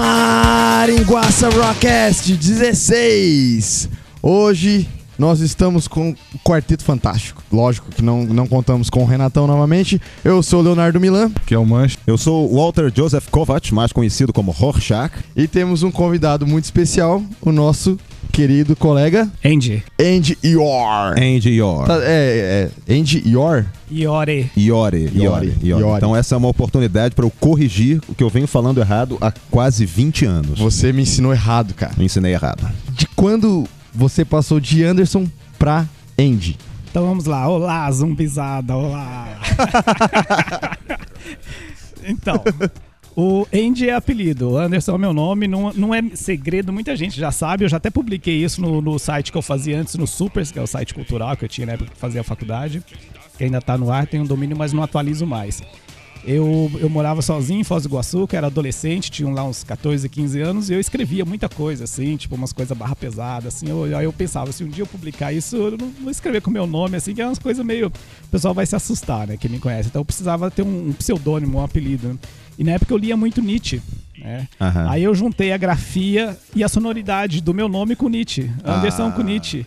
Maringuaça Rockcast 16. Hoje nós estamos com o Quarteto Fantástico. Lógico que não, não contamos com o Renatão novamente. Eu sou o Leonardo Milan que é o Manche. Eu sou Walter Joseph Kovac, mais conhecido como Rorschach. e temos um convidado muito especial, o nosso querido colega Andy. Andy Ior. Andy Yor. Tá, é, é, Andy Ior? Iore. Iore, Iore, Iore. Então essa é uma oportunidade para eu corrigir o que eu venho falando errado há quase 20 anos. Você me ensinou errado, cara. Eu ensinei errado. De quando você passou de Anderson pra Andy? Então vamos lá. Olá, zumbizada. Olá. então, o Andy é apelido. Anderson é meu nome. Não, não é segredo, muita gente já sabe. Eu já até publiquei isso no, no site que eu fazia antes, no Supers, que é o site cultural que eu tinha na época que fazia a faculdade. Que ainda tá no ar, tem um domínio, mas não atualizo mais. Eu, eu morava sozinho em Foz do Iguaçu, que era adolescente, tinha lá uns 14, 15 anos, e eu escrevia muita coisa, assim, tipo umas coisas barra pesada, assim. Eu, aí eu pensava, se um dia eu publicar isso, eu não vou escrever com o meu nome, assim, que é umas coisas meio. O pessoal vai se assustar, né? Quem me conhece. Então eu precisava ter um, um pseudônimo, um apelido. né? E na época eu lia muito Nietzsche. Né? Aí eu juntei a grafia e a sonoridade do meu nome com Nietzsche. Anderson Ah. com Nietzsche.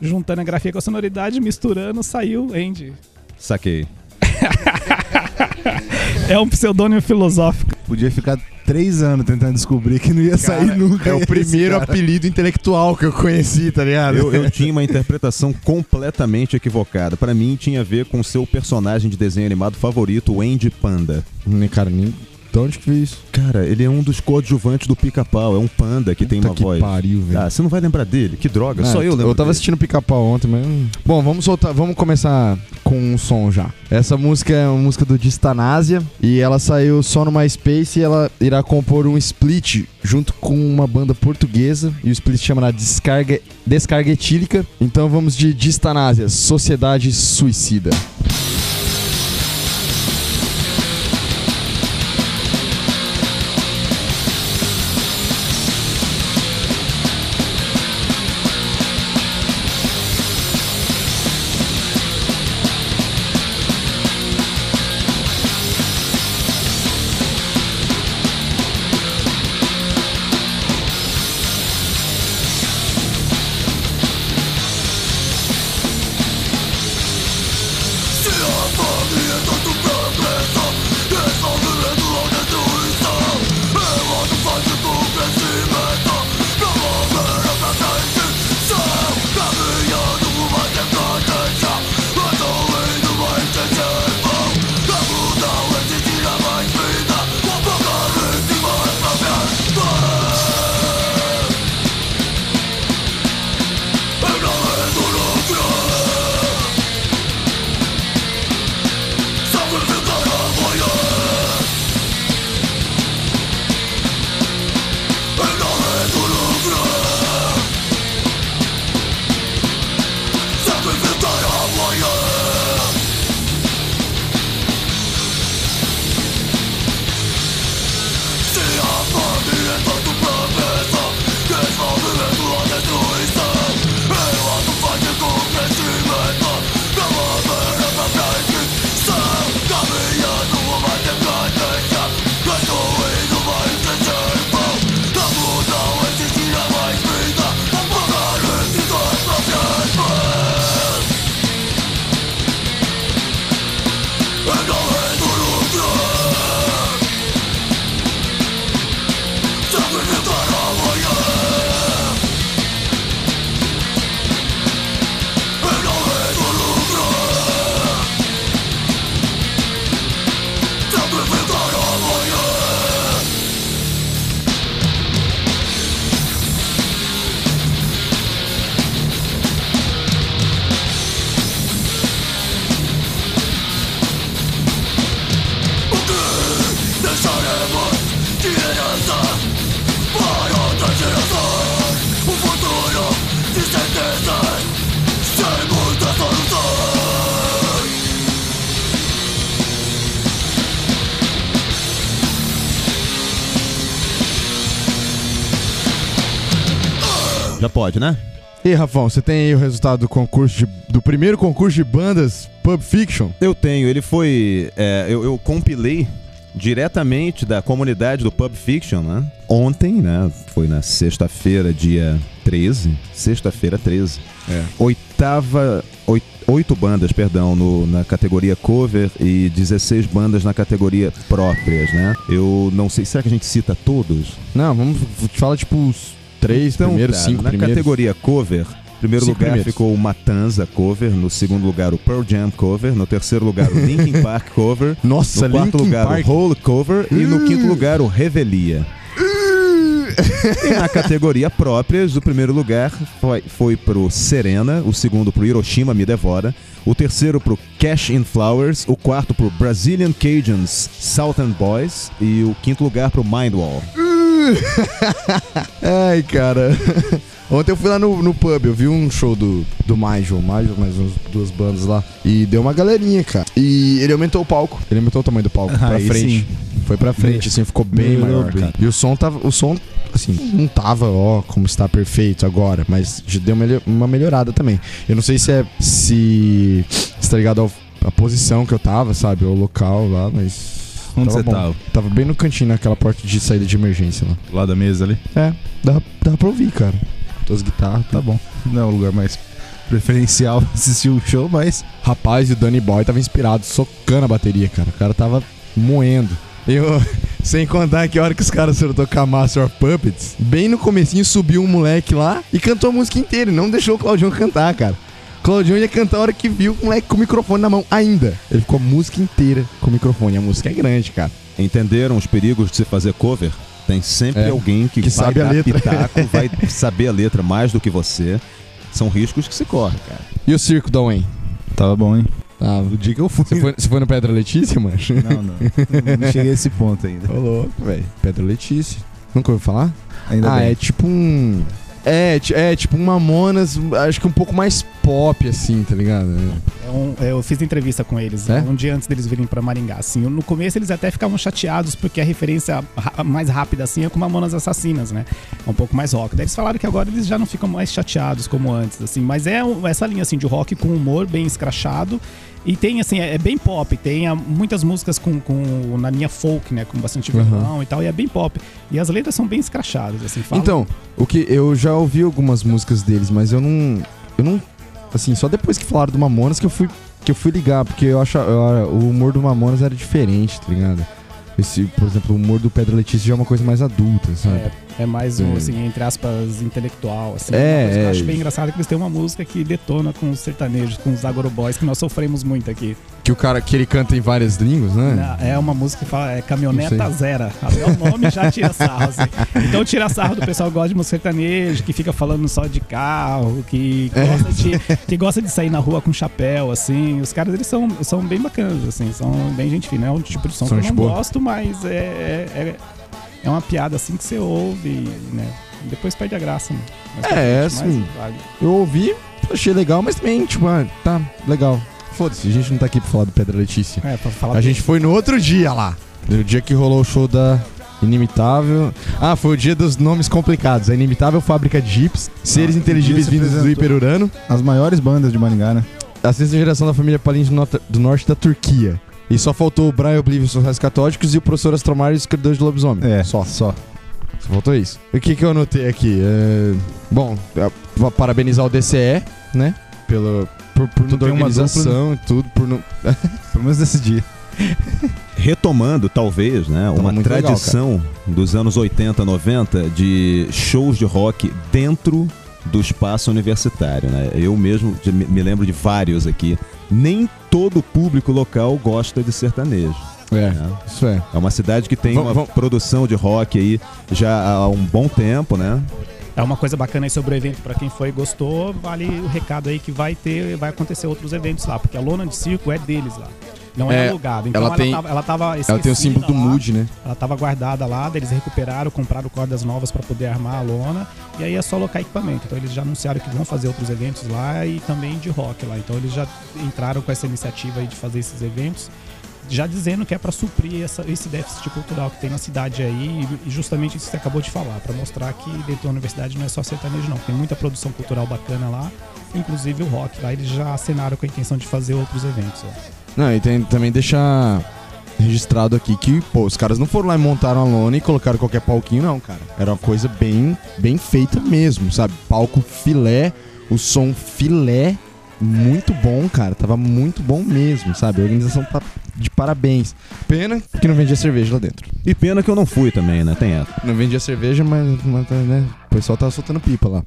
Juntando a grafia com a sonoridade, misturando, saiu Andy. Saquei. É um pseudônimo filosófico. Podia ficar três anos tentando descobrir que não ia sair nunca. É o primeiro cara. apelido intelectual que eu conheci, tá ligado? Eu, eu tinha uma interpretação completamente equivocada. Para mim, tinha a ver com o seu personagem de desenho animado favorito, o Andy Panda. Nem, cara, nem. De onde que veio isso? Cara, ele é um dos coadjuvantes do Pica-Pau. É um panda que tem Puta uma que voz. pariu, velho. Ah, você não vai lembrar dele? Que droga, só Ah, eu lembro. Eu tava dele. assistindo Pica-Pau ontem, mas. Bom, vamos soltar. Vamos começar com um som já. Essa música é uma música do Distanásia e ela saiu só no MySpace e ela irá compor um split junto com uma banda portuguesa e o split chamará Descarga, Descarga Etílica. Então vamos de Distanásia, Sociedade Suicida. Já né? E aí, Rafão, você tem aí o resultado do concurso de- do primeiro concurso de bandas Pub Fiction? Eu tenho, ele foi. é, eu, eu compilei diretamente da comunidade do Pub Fiction, né? Ontem, né? Foi na sexta-feira, dia 13. Sexta-feira 13. É. Oitava. Oito, oito bandas, perdão, no- na categoria cover e 16 bandas na categoria próprias, né? Eu não sei, será que a gente cita todos? Não, vamos. Fala tipo os três primeiros, tá, cinco na primeiros. categoria cover, em primeiro Cinco lugar primeiros. ficou o Matanza cover, no segundo lugar o Pearl Jam cover, no terceiro lugar o Linkin Park cover, Nossa, no quarto Linkin lugar Park. o Hole cover e no quinto lugar o Revelia. E na categoria próprias, o primeiro lugar foi, foi pro Serena, o segundo pro Hiroshima Me Devora, o terceiro pro Cash in Flowers, o quarto pro Brazilian Cajuns Southern Boys e o quinto lugar pro Mindwall. Ai, cara. Ontem eu fui lá no, no pub, eu vi um show do, do Major, Major, mais umas duas bandas lá. E deu uma galerinha, cara. E ele aumentou o palco. Ele aumentou o tamanho do palco pra Aí frente. sim. Foi pra frente, assim, ficou bem Melhorou maior, bem. cara. E o som tava. O som, assim, não tava, ó, como está perfeito agora, mas já deu uma melhorada também. Eu não sei se é. Se. Se tá ligado ao, a posição que eu tava, sabe? O local lá, mas. Onde tava você tava? Tava bem no cantinho, naquela porta de saída de emergência lá. Lá da mesa ali? É, dá, dá pra ouvir, cara. As guitarras, Tá bom. Não é o lugar mais preferencial assistir o show, mas Rapaz, e o Danny Boy tava inspirado, socando a bateria, cara. O cara tava moendo. Eu, sem contar que a hora que os caras foram tocar Master of Puppets, bem no comecinho subiu um moleque lá e cantou a música inteira. E não deixou o Claudião cantar, cara. O Claudião ia cantar a hora que viu o moleque com o microfone na mão ainda. Ele ficou a música inteira com o microfone. A música é grande, cara. Entenderam os perigos de se fazer cover? Tem sempre É, alguém que, que vai sabe a letra. pitaco, vai saber a letra mais do que você. São riscos que se corre, cara. E o circo da Wayne? tava bom, hein? Ah, O dia que eu fui. você, foi, você foi no Pedra Letícia, mano? Não, não. Não cheguei a esse ponto ainda. Ô, louco, velho. Pedra Letícia. Nunca ouviu falar? Ainda ah, bem. é tipo um. É, é tipo um Mamonas, acho que um pouco mais pop, assim, tá ligado? É um- é, eu fiz entrevista com eles É? um dia antes deles virem pra Maringá. Assim, no começo eles até ficavam chateados porque a referência mais rápida assim é com Mamonas Assassinas, né? É um pouco mais rock. Daí eles falaram que agora eles já não ficam mais chateados como antes, assim. Mas é essa linha assim de rock com humor bem escrachado. E tem, assim, é, é bem pop. Tem ah, muitas músicas com, com- na linha folk, né? Com bastante violão e tal. E é bem pop. E as letras são bem escrachadas, assim. falam- Então, o que eu já ouvi algumas músicas deles, mas eu não. Eu não. Assim, só depois que falaram do Mamonas que eu fui, que eu fui ligar, porque eu acho eu- o humor do Mamonas era diferente, tá ligado? Esse, por exemplo, o humor do Pedro Letícia já é uma coisa mais adulta, sabe? É, é mais um, É. assim, entre aspas, intelectual, assim. É, que eu é. acho bem engraçado é que eles têm uma música que detona com os sertanejos, com os Agoro Boys, que nós sofremos muito aqui. Que o cara que ele canta em várias línguas, né? É uma música que fala é caminhoneta zero. Até o nome já tira sarro, assim. Então tira sarro do pessoal que gosta de música sertaneja, que fica falando só de carro, que É. gosta, de, que gosta de sair na rua com chapéu, assim. Os caras, eles são, são bem bacanas, assim, são bem gente fina. É um tipo de som São que eu não boa. gosto, mas é, é, é, uma piada assim que você ouve, né? Depois perde a graça, né? Mas É, assim, vale. Eu ouvi, achei legal, mas também, tipo, ah, tá, legal. Foda-se, a gente não tá aqui pra falar do Pedra Letícia. É, pra falar A do- gente foi no outro dia lá. No dia que rolou o show da Inimitável. Ah, foi o dia dos nomes complicados. A Inimitável Fábrica de Jeeps, Seres Ah, Inteligíveis Vindos do. Hiperurano, As maiores bandas de Maringá, né? a sexta geração da família Palins do, do Norte da Turquia. E só faltou o Brian Oblivion e Sociais Católicos e o professor Astromar e os do Lobisomem. É, Só. Só. Só faltou isso. O que, que eu anotei aqui? É, Bom, é, vou parabenizar o DCE, né? Pelo, por, por Tu toda a tem uma organização e tudo, por não. Pelo menos nesse dia. Retomando, talvez, né, uma muito legal, tradição dos anos 80, 90 de shows de rock dentro do espaço universitário, né? Eu mesmo de- me me lembro de vários aqui. Nem todo o público local gosta de sertanejo. É, né? isso é. É uma cidade que tem Vam- uma vam- produção de rock aí já há um bom tempo, né? É uma coisa bacana aí sobre o evento, pra quem foi e gostou, vale o recado aí que vai ter, vai acontecer outros eventos lá, porque a lona de circo é deles lá. Não é, É, alugada. Então ela ela, tem- tava, ela tava Ela tem o símbolo do lá, Mood, né? Ela tava guardada lá, eles recuperaram, compraram cordas novas pra poder armar a lona, e aí é só alocar equipamento. Então eles já anunciaram que vão fazer outros eventos lá e também de rock lá. Então eles já entraram com essa iniciativa aí de fazer esses eventos já dizendo que é para suprir essa- esse déficit cultural que tem na cidade aí e justamente isso que você acabou de falar, para mostrar que dentro da universidade não é só sertanejo não, tem muita produção cultural bacana lá, inclusive o rock lá, eles já assinaram com a intenção de fazer outros eventos. ó. Não, e tem, também deixar registrado aqui que, pô, os caras não foram lá e montaram a lona e colocaram qualquer palquinho, não, cara. Era uma coisa bem, bem feita mesmo, sabe? Palco filé, o som filé, muito bom, cara. Tava muito bom mesmo, sabe? A organização tá de parabéns. Pena que não vendia cerveja lá dentro. E pena que eu não fui também, né? Tem essa. Não vendia cerveja, mas, mas, né, o pessoal tava soltando pipa lá.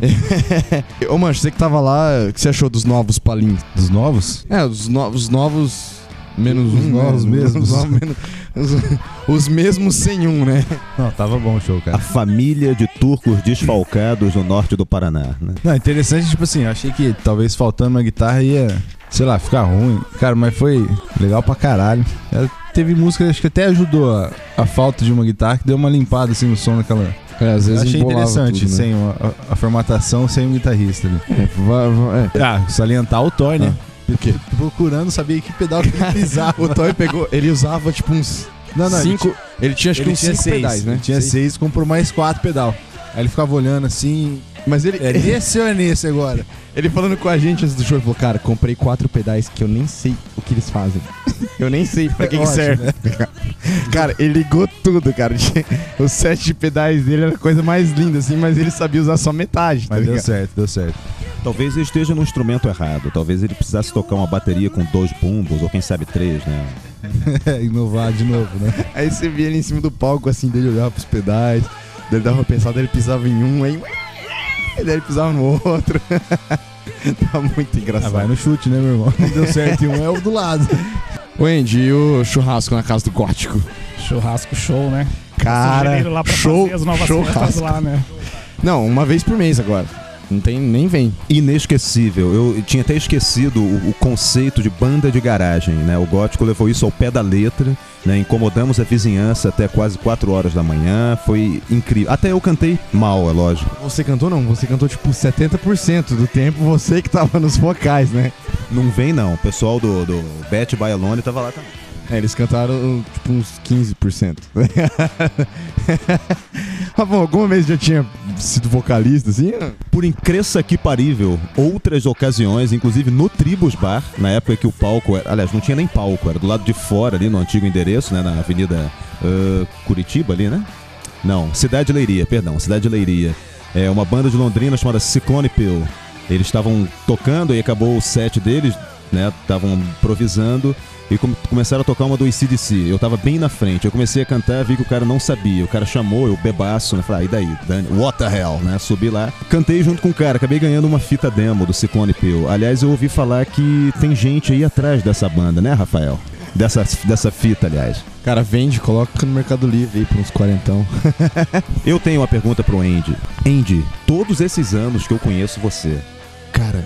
Ô, Mancho, você que tava lá, o que você achou dos novos palins? Dos novos? É, os, no- os novos. Menos Os um, novos né? mesmos. Os, novos menos- os- os mesmos sem um, né? Não, tava bom o show, A cara. família de turcos desfalcados no norte do Paraná, né? Não, interessante, tipo assim, eu achei que talvez faltando uma guitarra ia, sei lá, ficar ruim. Cara, mas foi legal pra caralho. Ela teve música, acho que até ajudou a, a falta de uma guitarra, que deu uma limpada assim no som daquela. É, às vezes achei interessante, tudo, né? sem a, a formatação sem um guitarrista ali. É, va- va- é. Ah, salientar o Thor, né? O quê? Procurando, sabia que pedal que ele pisava. O Toy pegou, ele usava tipo uns Não, não, cinco. Ele tinha acho que ele uns tinha cinco seis, pedais, né? Ele tinha seis, comprou mais quatro pedal. Aí ele ficava olhando assim, Mas ele, é nesse ou é nesse agora? ele falando com a gente antes do show, ele falou, cara, comprei quatro pedais que eu nem sei o que eles fazem. Eu nem sei pra que, que serve. né? Cara, ele ligou tudo, cara. O set de pedais dele era a coisa mais linda, assim, mas ele sabia usar só metade, tá Mas deu ligado? certo, deu certo. Talvez ele esteja no instrumento errado. Talvez ele precisasse tocar uma bateria com dois bumbos, ou quem sabe três, né? Inovar de novo, né? Aí você via ele em cima do palco, assim, dele olhava pros pedais, dele dava uma pensada, ele pisava em um, aí. Daí ele pisava no outro. tá muito Ah, engraçado. vai no chute, né, meu irmão? Não deu certo em um, é o do lado. O Andy, e o churrasco na casa do gótico? Churrasco show, né? Cara, Janeiro lá pra show, fazer as novas churrasco. festas lá, né? Não, uma vez por mês agora. Não tem, nem vem. Inesquecível. Eu tinha até esquecido o, o conceito de banda de garagem, né? O gótico levou isso ao pé da letra, né? Incomodamos a vizinhança até quase 4 horas da manhã. Foi incrível. Até eu cantei mal, é lógico. Você cantou não, você cantou tipo 70% do tempo, você que tava nos vocais, né? Não vem não. O pessoal do, do Bet by Alone tava lá também. É, eles cantaram tipo uns 15%. ah, bom, alguma vez já tinha sido vocalista, assim? Por incresça que parível, outras ocasiões, inclusive no Tribus Bar, na época que o palco era, aliás, não tinha nem palco, era do lado de fora ali no antigo endereço, né, na Avenida ah, Curitiba ali, né? Não, Cidade Leiria, perdão, Cidade Leiria. É uma banda de Londrina chamada Cyclone Pill. Eles estavam tocando e acabou o set deles, né? Estavam improvisando e come- começaram a tocar uma do ACDC. Eu tava bem na frente. Eu comecei a cantar, vi que o cara não sabia. O cara chamou, eu bebaço, né? Falei, ah, e daí? Dani? What the hell, né? Subi lá, cantei junto com o cara, acabei ganhando uma fita demo do Ciclone Pill. Aliás, eu ouvi falar que tem gente aí atrás dessa banda, né, Rafael? Dessa, dessa fita, aliás. Cara, vende, coloca no Mercado Livre aí pra uns quarentão. Eu tenho uma pergunta pro Andy. Andy, todos esses anos que eu conheço você, cara,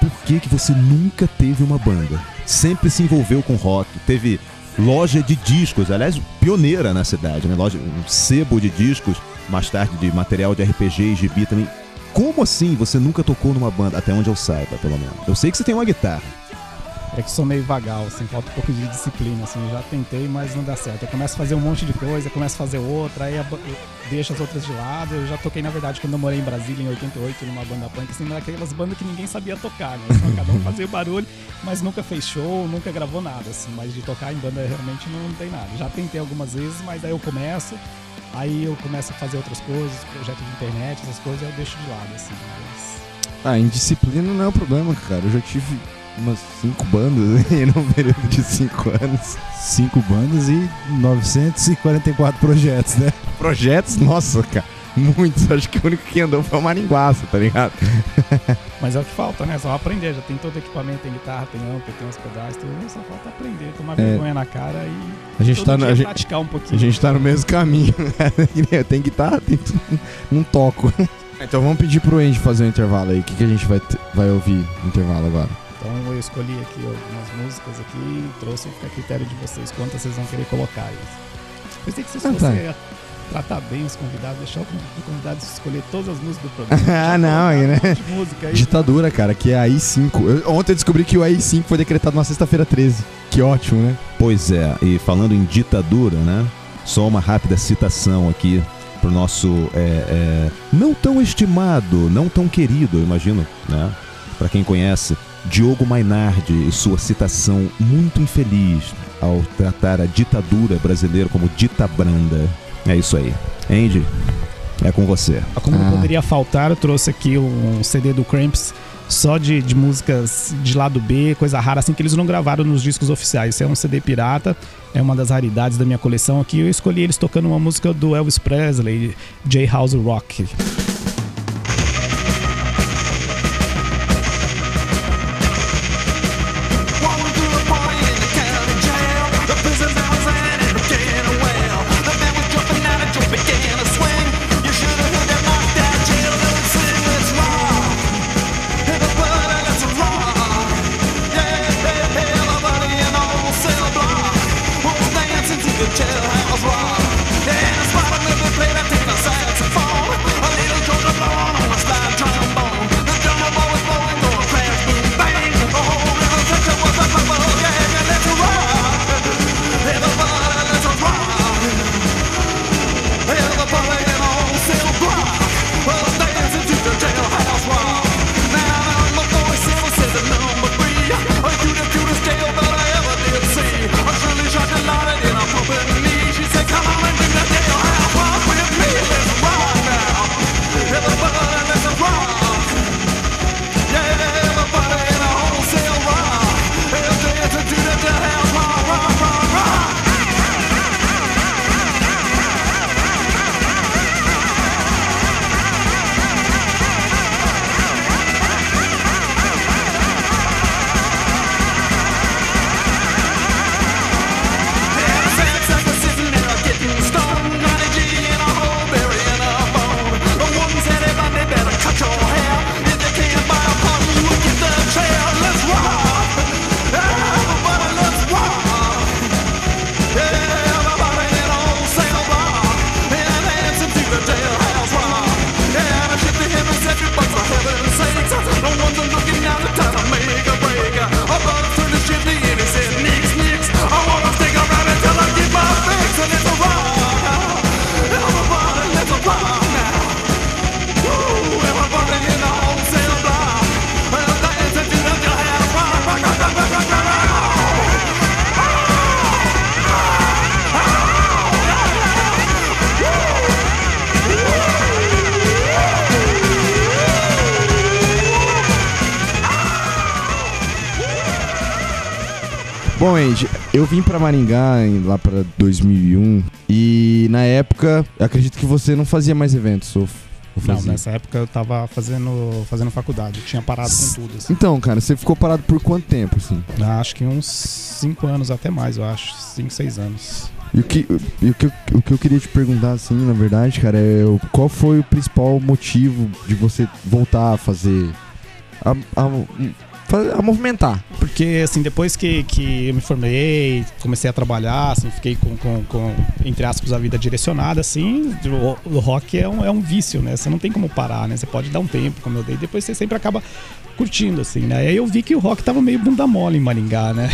por que que você nunca teve uma banda? Sempre se envolveu com rock, teve loja de discos, aliás, pioneira na cidade, né? Loja, um sebo de discos, mais tarde de material de RPG e gibi também. Como assim você nunca tocou numa banda? Até onde eu saiba, pelo menos. Eu sei que você tem uma guitarra. É que sou meio vagal, assim, falta um pouco de disciplina, assim, já tentei, mas não dá certo. Eu começo a fazer um monte de coisa, começo a fazer outra, aí deixo as outras de lado. Eu já toquei, na verdade, quando eu morei em Brasília, em 88, numa banda punk, assim, daquelas bandas que ninguém sabia tocar, né? Então, cada um fazia barulho, mas nunca fez show, nunca gravou nada, assim. Mas de tocar em banda realmente não tem nada. Já tentei algumas vezes, mas aí eu começo, aí eu começo a fazer outras coisas, projetos de internet, essas coisas, eu deixo de lado, assim. Mas... Ah, indisciplina não é um problema, cara. Eu já tive umas cinco bandas aí num período de cinco anos. Cinco bandas e 944 projetos, né? Projetos, nossa, cara. Muitos. Acho que o único que andou foi o Maringuaça, tá ligado? Mas é o que falta, né? Só aprender. Já tem todo o equipamento, tem guitarra, tem amplo, tem os pedais, tudo. Só falta aprender, tomar vergonha na cara e A gente todo tá, dia no, a gente, praticar um a pouquinho. gente tá no mesmo caminho. né? tem guitarra, tem tudo. Não toco. Então vamos pedir pro Andy fazer um intervalo aí. O que, que a gente vai, vai ouvir no intervalo agora? Então eu escolhi aqui algumas músicas aqui e trouxe a critério de vocês quantas vocês vão querer colocar. Pensei que vocês Ah, fossem tá. eh, tratar bem os convidados, deixar o convidado escolher todas as músicas do programa. Ah, não, aí, um né? música aí. Ditadura, cara, que é a AI-5. Eu- ontem eu descobri que o AI-5 foi decretado na sexta-feira 13. Que ótimo, né? Pois é, e falando em ditadura, né? Só uma rápida citação aqui pro nosso é, é, não tão estimado, não tão querido, eu imagino, né? Pra quem conhece, Diogo Mainardi e sua citação muito infeliz ao tratar a ditadura brasileira como dita branda. É isso aí. Andy, é com você. Como Ah. não poderia faltar, eu trouxe aqui um CD do Cramps só de, de músicas de lado B, coisa rara, assim, que eles não gravaram nos discos oficiais. Isso é um CD pirata, é uma das raridades da minha coleção aqui. Eu escolhi eles tocando uma música do Elvis Presley, J House Rock. Pra Maringá em- lá pra 2001 e na época, eu acredito que você não fazia mais eventos, ou, Não, nessa época eu tava fazendo, fazendo faculdade, tinha parado com tudo. Assim. Então, cara, você ficou parado por quanto tempo, assim? Ah, Acho que uns 5 anos, até mais, eu acho. 5, 6 anos. E o que, o, que, eu- o que eu queria te perguntar, assim, na verdade, cara, é qual foi o principal motivo de você voltar a fazer. a, a, a movimentar? Porque, assim, depois que, que eu me formei, comecei a trabalhar, assim, fiquei com, com, com, entre aspas, a vida direcionada, assim, o, o rock é um, é um vício, né? Você não tem como parar, né? Você pode dar um tempo, como eu dei, depois você sempre acaba curtindo, assim, né? E aí eu vi que o rock tava meio bunda mole em Maringá, né?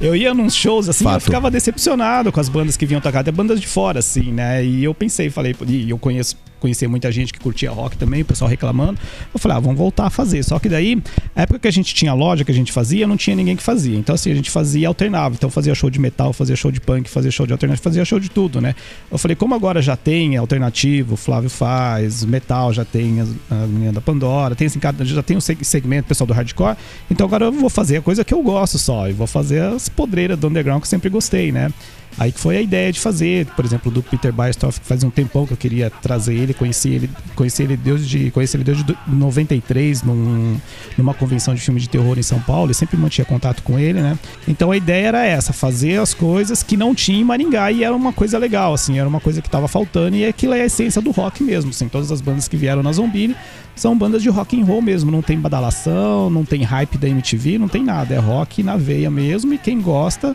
Eu ia nos shows, assim, eu Fato. ficava decepcionado com as bandas que vinham tocar, até bandas de fora, assim, né? E eu pensei, falei, e eu conheço, conheci muita gente que curtia rock também, o pessoal reclamando. Eu falei, ah, vamos voltar a fazer. Só que daí, época que a gente tinha loja, que a gente fazia, não tinha ninguém que fazia. Então, assim, a gente fazia alternava. Então, fazia show de metal, fazia show de punk, fazia show de alternativo, fazia show de tudo, né? Eu falei, como agora já tem alternativo, Flávio faz, metal, já tem a menina da Pandora, tem assim, já tem o seg- segmento pessoal do hardcore. Então, agora eu vou fazer a coisa que eu gosto só. E vou fazer as podreiras do underground que eu sempre gostei, né? Aí que foi a ideia de fazer, por exemplo, do Peter Bystoff, que faz um tempão que eu queria trazer ele, conheci ele, conheci ele desde, conheci ele desde do- 93, num, numa convenção de filme de terror em São Paulo, e sempre mantinha contato com ele, né? Então a ideia era essa, fazer as coisas que não tinha em Maringá e era uma coisa legal, assim, era uma coisa que tava faltando e aquilo é a essência do rock mesmo, assim, todas as bandas que vieram na Zombie são bandas de rock and roll mesmo, não tem badalação, não tem hype da MTV, não tem nada, é rock na veia mesmo e quem gosta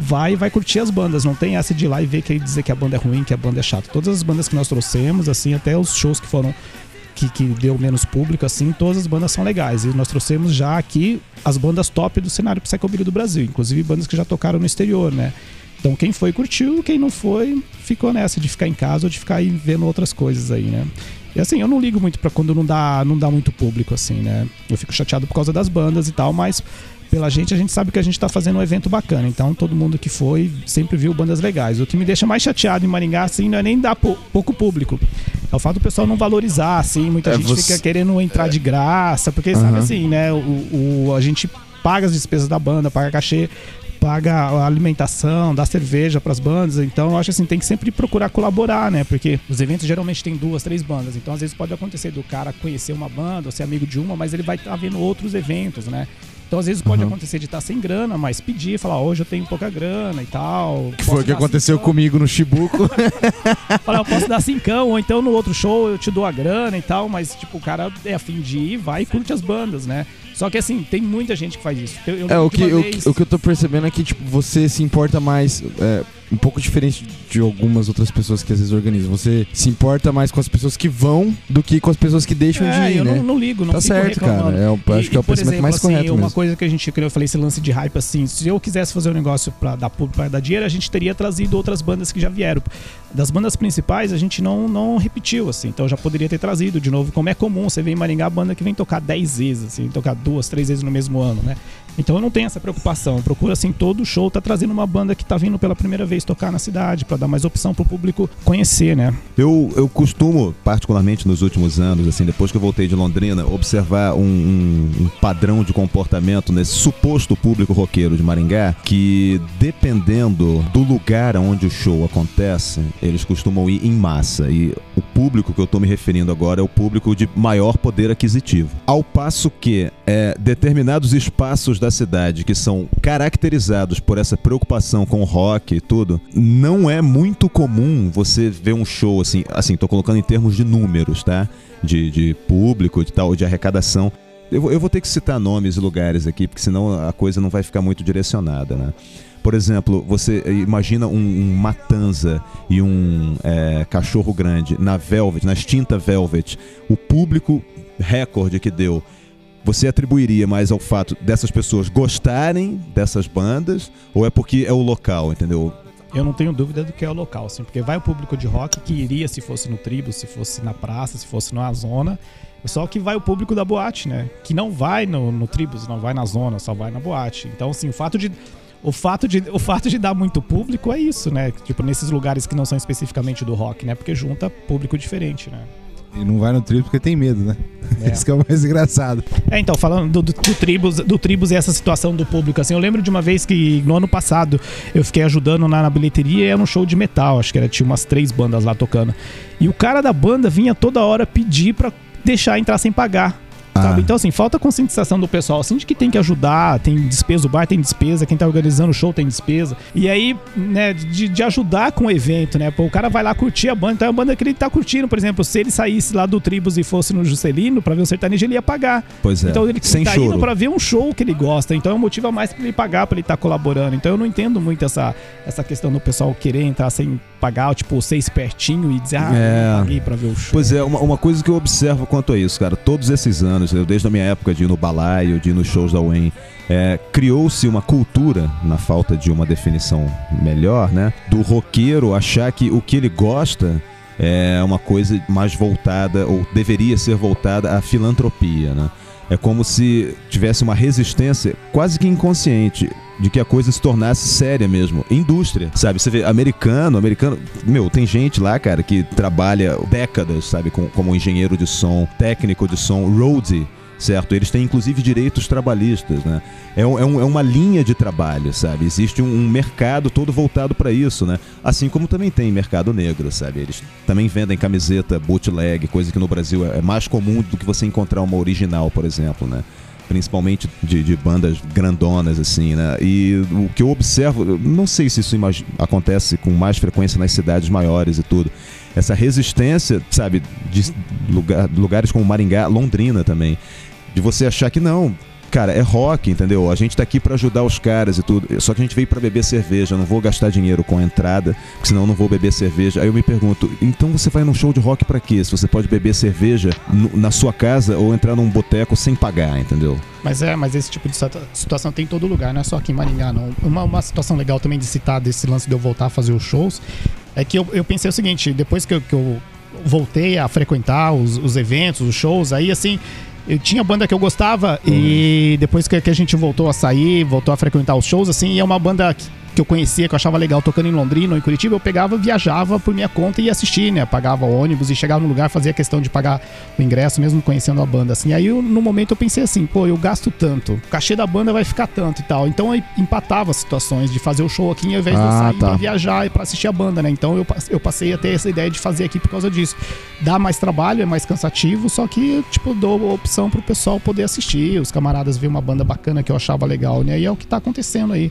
vai vai curtir as bandas, não tem essa de ir lá e ver que dizer que a banda é ruim, que a banda é chata. Todas as bandas que nós trouxemos, assim, até os shows que foram que, que deu menos público, assim, todas as bandas são legais. E nós trouxemos já aqui as bandas top do cenário psychobilly do Brasil, inclusive bandas que já tocaram no exterior, né? Então quem foi curtiu, quem não foi ficou nessa de ficar em casa ou de ficar aí vendo outras coisas aí, né? E assim, eu não ligo muito pra quando não dá, não dá muito público, assim, né? Eu fico chateado por causa das bandas e tal, mas pela gente, a gente sabe que a gente tá fazendo um evento bacana. Então todo mundo que foi sempre viu bandas legais. O que me deixa mais chateado em Maringá, assim, não é nem dar pou- pouco público. É o fato do pessoal não valorizar, assim. Muita É, gente você- fica querendo entrar de graça, porque sabe Aham. assim, né? O, o- a gente paga as despesas da banda, paga cachê, paga a alimentação, dá cerveja pras bandas. Então eu acho assim, tem que sempre procurar colaborar, né? Porque os eventos geralmente tem duas, três bandas. Então às vezes pode acontecer do cara conhecer uma banda ou ser amigo de uma, mas ele vai estar vendo outros eventos, né? Então às vezes pode acontecer de estar sem grana, mas pedir, falar, hoje eu tenho pouca grana e tal. Que foi o que aconteceu comigo no Chibuco. Falar, eu posso dar cincão, ou então no outro show eu te dou a grana e tal, mas tipo, o cara é afim de ir, vai e curte as bandas, né? Só que assim, tem muita gente que faz isso. Eu, eu É, o que, o, vez- que- o que eu tô percebendo é que, tipo, você se importa mais. é, um pouco diferente de algumas outras pessoas que às vezes organizam. Você se importa mais com as pessoas que vão do que com as pessoas que deixam É, de ir, eu né? não, não ligo, não Tá certo, reclamando. cara. É, eu acho que é o pensamento exemplo, mais assim, correto uma mesmo. coisa que a gente, que eu falei, esse lance de hype, assim, se eu quisesse fazer um negócio pra dar público, pra dar dinheiro, a gente teria trazido outras bandas que já vieram. Das bandas principais, a gente não, não repetiu, assim, então já poderia ter trazido de novo, como é comum, você vem em Maringá, a banda que vem tocar 10 vezes, assim, tocar duas, três vezes no mesmo ano, né? Então eu não tenho essa preocupação, eu procuro, assim, todo show tá trazendo uma banda que tá vindo pela primeira vez tocar na cidade, pra dar mais opção pro público conhecer, né? Eu, eu costumo, particularmente nos últimos anos, assim, depois que eu voltei de Londrina, observar um, um- um padrão de comportamento nesse suposto público roqueiro de Maringá, que dependendo do lugar onde o show acontece, eles costumam ir em massa. E o público que eu tô me referindo agora é o público de maior poder aquisitivo. Ao passo que é, determinados espaços da cidade que são caracterizados por essa preocupação com rock e tudo, não é muito comum você ver um show assim, assim, tô colocando em termos de números, tá? De, de público, de tal, de arrecadação. Eu, vou- eu vou ter que citar nomes e lugares aqui, porque senão a coisa não vai ficar muito direcionada, né? Por exemplo, você imagina um, um Matanza e um é, Cachorro Grande na Velvet, na extinta Velvet. O público recorde que deu você atribuiria mais ao fato dessas pessoas gostarem dessas bandas ou é porque é o local, entendeu? Eu não tenho dúvida do que é o local, assim, porque vai o público de rock que iria se fosse no tribo, se fosse na praça, se fosse na zona. Só que vai o público da boate, né? Que não vai no, no tribus, não vai na zona, só vai na boate. Então, assim, o fato de. O fato, de, o fato de dar muito público é isso, né? Tipo, nesses lugares que não são especificamente do rock, né? Porque junta público diferente, né? E não vai no trio porque tem medo, né? É. Isso que é o mais engraçado. É, então, falando do, do, do Tribus, do Tribus e essa situação do público, assim, eu lembro de uma vez que no ano passado eu fiquei ajudando na, na bilheteria e era um show de metal, acho que era, tinha umas três bandas lá tocando. E o cara da banda vinha toda hora pedir pra deixar entrar sem pagar. Ah. Então, assim, falta conscientização do pessoal, assim, de que tem que ajudar, tem despesa, o bar tem despesa, quem tá organizando o show tem despesa. E aí, né, de, de ajudar com o evento, né? Pô, o cara vai lá curtir a banda, então é a banda que ele tá curtindo, por exemplo, se ele saísse lá do Tribus e fosse no Juscelino pra ver o sertanejo, ele ia pagar. Pois é. Então ele Sem tá choro. indo pra ver um show que ele gosta, então é um motivo a mais pra ele pagar, pra ele estar colaborando. Então eu não entendo muito essa, essa questão do pessoal querer entrar sem pagar, tipo, ser espertinho e dizer, ah, É. paguei pra ver o show. Pois é, uma, uma coisa que eu observo quanto a isso, cara, todos esses anos, eu, desde a minha época de ir no balaio, de ir nos shows da Wayne, é, criou-se uma cultura, na falta de uma definição melhor, né, do roqueiro achar que o que ele gosta é uma coisa mais voltada, ou deveria ser voltada à filantropia, né? É como se tivesse uma resistência quase que inconsciente de que a coisa se tornasse séria mesmo. Indústria, sabe? Você vê americano, americano. Meu, tem gente lá, cara, que trabalha décadas, sabe? Com, como engenheiro de som, técnico de som, roadie. Certo? Eles têm inclusive direitos trabalhistas, né? É, um- é um- é uma linha de trabalho, sabe? Existe um, um mercado todo voltado para isso, né? Assim como também tem mercado negro, sabe? Eles também vendem camiseta bootleg, coisa que no Brasil é é mais comum do que você encontrar uma original, por exemplo, né? principalmente de, de bandas grandonas, assim, né? E o que eu observo, não sei se isso acontece com mais frequência nas cidades maiores e tudo. Essa resistência, sabe, de lugar- lugares como Maringá, Londrina também, de você achar que não. cara, é rock, entendeu? A gente tá aqui pra ajudar os caras e tudo. Só que a gente veio pra beber cerveja, não vou gastar dinheiro com a entrada, porque senão eu não vou beber cerveja. Aí eu me pergunto, então você vai num show de rock pra quê? Se você pode beber cerveja na sua casa ou entrar num boteco sem pagar, entendeu? Mas é, mas esse tipo de situa- situação tem em todo lugar, não é só aqui em Maringá, não. Uma, uma situação legal também de citar desse lance de eu voltar a fazer os shows é que eu, eu pensei o seguinte, depois que eu, que eu voltei a frequentar os, os eventos, os shows, aí assim. Eu tinha banda que eu gostava e depois que, que a gente voltou a sair, voltou a frequentar os shows, assim, e é uma banda que, que eu conhecia, que eu achava legal, tocando em Londrina ou em Curitiba, eu pegava, viajava por minha conta e ia assistir, né? Pagava ônibus e chegava no lugar, fazia questão de pagar o ingresso, mesmo conhecendo a banda, assim. Aí, eu, no momento, eu pensei assim, pô, eu gasto tanto, o cachê da banda vai ficar tanto e tal. Então, eu empatava as situações de fazer o show aqui, ao invés de eu Ah, sair tá. pra viajar e pra assistir a banda, né? Então, eu, eu passei a ter essa ideia de fazer aqui por causa disso. Dá mais trabalho, é mais cansativo, só que, tipo, dou a opção pro pessoal poder assistir, os camaradas ver uma banda bacana que eu achava legal, né? E é o que tá acontecendo aí.